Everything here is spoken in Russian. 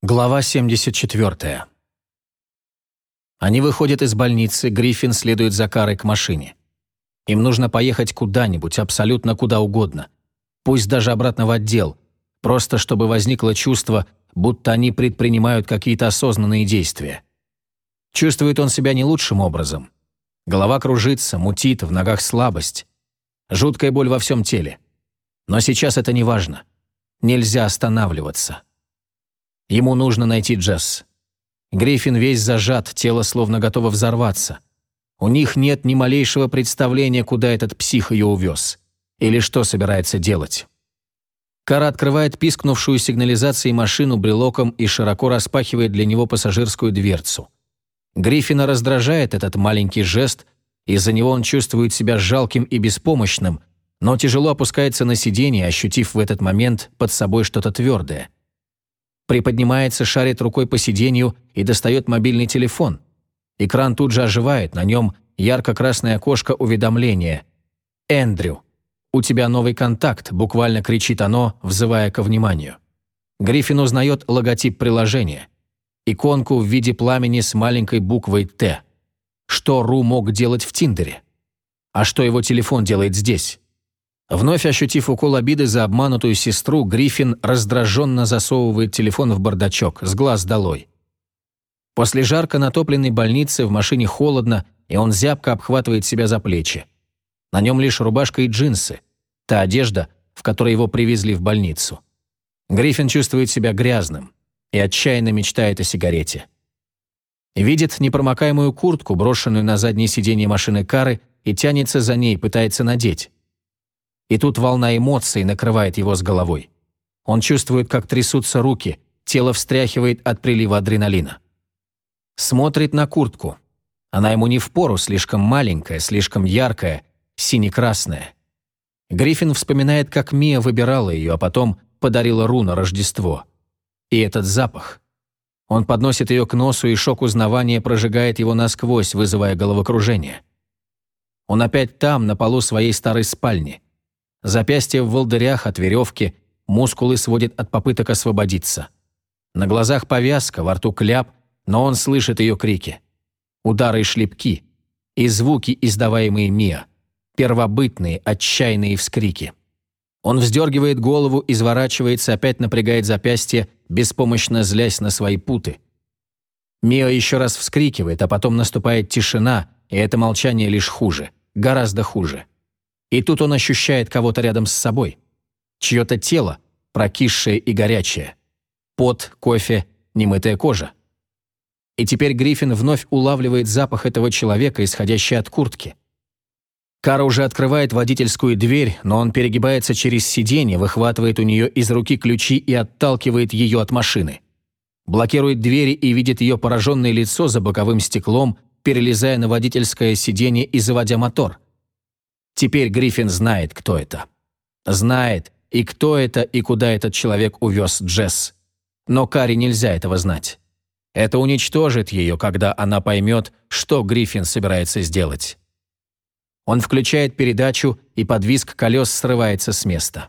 Глава 74. Они выходят из больницы, Гриффин следует за Карой к машине. Им нужно поехать куда-нибудь, абсолютно куда угодно. Пусть даже обратно в отдел, просто чтобы возникло чувство, будто они предпринимают какие-то осознанные действия. Чувствует он себя не лучшим образом. Голова кружится, мутит, в ногах слабость. Жуткая боль во всем теле. Но сейчас это не важно. Нельзя останавливаться. Ему нужно найти Джесс. Гриффин весь зажат, тело словно готово взорваться. У них нет ни малейшего представления, куда этот псих ее увез. Или что собирается делать. Кара открывает пискнувшую сигнализацией машину брелоком и широко распахивает для него пассажирскую дверцу. Гриффина раздражает этот маленький жест, из-за него он чувствует себя жалким и беспомощным, но тяжело опускается на сиденье, ощутив в этот момент под собой что-то твердое приподнимается, шарит рукой по сиденью и достает мобильный телефон. Экран тут же оживает, на нем ярко-красное окошко уведомления. «Эндрю, у тебя новый контакт», буквально кричит оно, взывая ко вниманию. Гриффин узнает логотип приложения. Иконку в виде пламени с маленькой буквой «Т». Что Ру мог делать в Тиндере? А что его телефон делает здесь? Вновь ощутив укол обиды за обманутую сестру, Гриффин раздраженно засовывает телефон в бардачок, с глаз долой. После жарко натопленной больницы в машине холодно, и он зябко обхватывает себя за плечи. На нем лишь рубашка и джинсы, та одежда, в которой его привезли в больницу. Гриффин чувствует себя грязным и отчаянно мечтает о сигарете. Видит непромокаемую куртку, брошенную на заднее сиденье машины Кары, и тянется за ней, пытается надеть. И тут волна эмоций накрывает его с головой. Он чувствует, как трясутся руки, тело встряхивает от прилива адреналина. Смотрит на куртку. Она ему не впору, слишком маленькая, слишком яркая, сине-красная. Гриффин вспоминает, как Мия выбирала ее, а потом подарила Ру на Рождество. И этот запах. Он подносит ее к носу, и шок узнавания прожигает его насквозь, вызывая головокружение. Он опять там, на полу своей старой спальни – Запястье в волдырях от веревки, мускулы сводит от попыток освободиться. На глазах повязка, во рту кляп, но он слышит ее крики. Удары и шлепки. И звуки, издаваемые Мия. Первобытные, отчаянные вскрики. Он вздергивает голову, изворачивается, опять напрягает запястье, беспомощно злясь на свои путы. Миа еще раз вскрикивает, а потом наступает тишина, и это молчание лишь хуже, гораздо хуже. И тут он ощущает кого-то рядом с собой. Чье-то тело, прокисшее и горячее. Пот, кофе, немытая кожа. И теперь Гриффин вновь улавливает запах этого человека, исходящий от куртки. Кара уже открывает водительскую дверь, но он перегибается через сиденье, выхватывает у нее из руки ключи и отталкивает ее от машины. Блокирует двери и видит ее пораженное лицо за боковым стеклом, перелезая на водительское сиденье и заводя мотор – Теперь Гриффин знает, кто это. Знает, и кто это, и куда этот человек увез Джесс. Но Кари нельзя этого знать. Это уничтожит ее, когда она поймет, что Гриффин собирается сделать. Он включает передачу, и подвиск колес срывается с места.